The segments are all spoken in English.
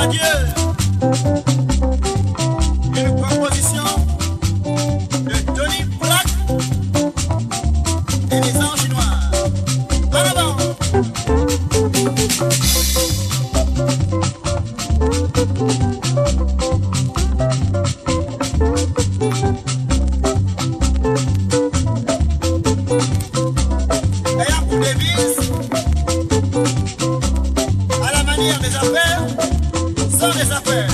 Adieu des affaires, sans des affaires.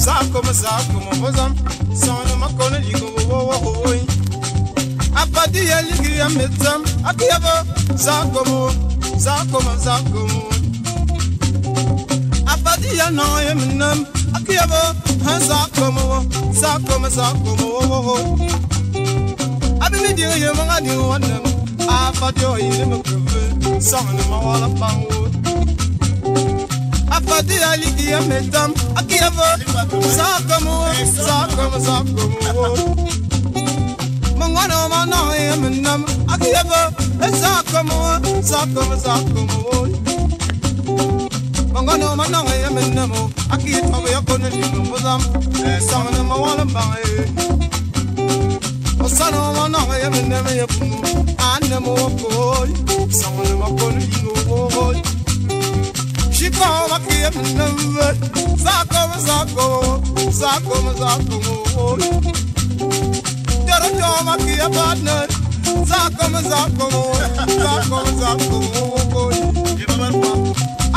Sakoma sakoma wazam, sana makona ligo wo wo wo. Abadi ya ligi ya metam, akiyaba sakomo, sakoma sakomo. Abadi ya no yeminam, akiyaba Sakomo, Sakomo, Sakomo. I've been dealing with you, I knew one them. I thought you were in the cover, some of them are all up on wood. I thought the Aliki, I met them. I give up Sakomo, Sakomo, Sakomo. Mangano, Mano, I am in them. I give up Sakomo, Sakomo, Sakomo. mangono manong e menemo aki tobe yakon ni mbuzam e samne mawala bangi osano manong e menemo ye punu anne mo koy samne makon ni ngoboy shiko maki e menemo zako zako zako zako Jara joma ki a partner Zakom zakom Zakom zakom Zakom zakom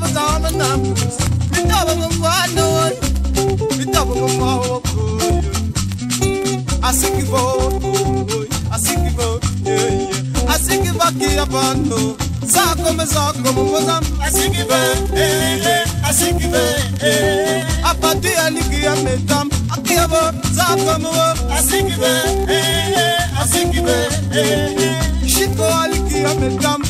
double down and up. Me double them one all good. I think you vote. I think you vote. Yeah. I think you back here upon no. Zako me zako mo. I think you vote. Eh. I think you I think you I think you aliki ametam.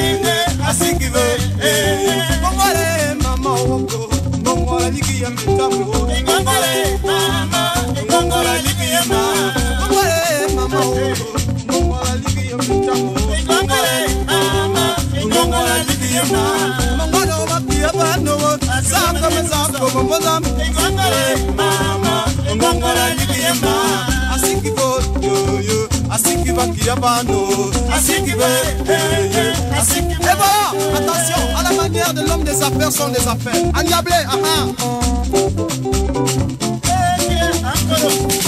Diabano. Asikibé, Asikibé. Eh, eh bon, attention, à la manière de l'homme des affaires sont des affaires. Agnablé, aha. Eh bien, encore.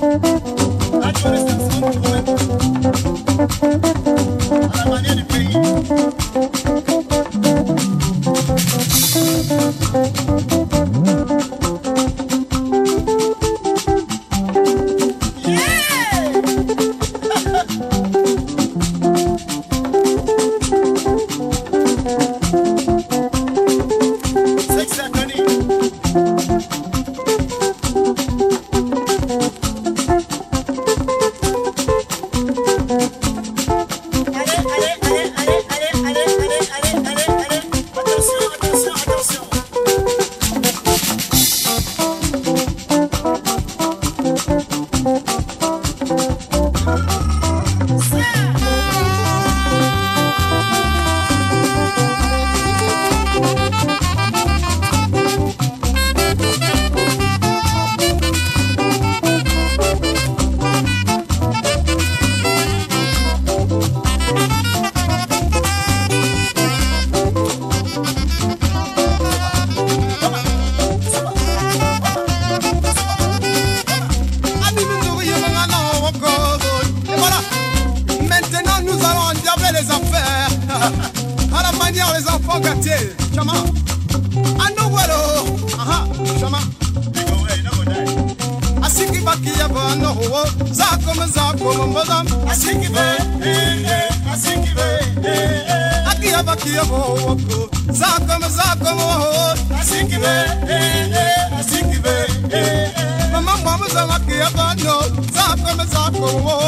Thank les affaires, à la manière les enfants gâtés. Chama, à nous voilà, ah chama. Asiki baki ya bano. Ho, zako mzako mbodam. Asiki be, asiki be, aki ya baki ya ho, zako mzako ho. Asiki be, asiki be, mama mama zaki ya bano, zako mzako ho.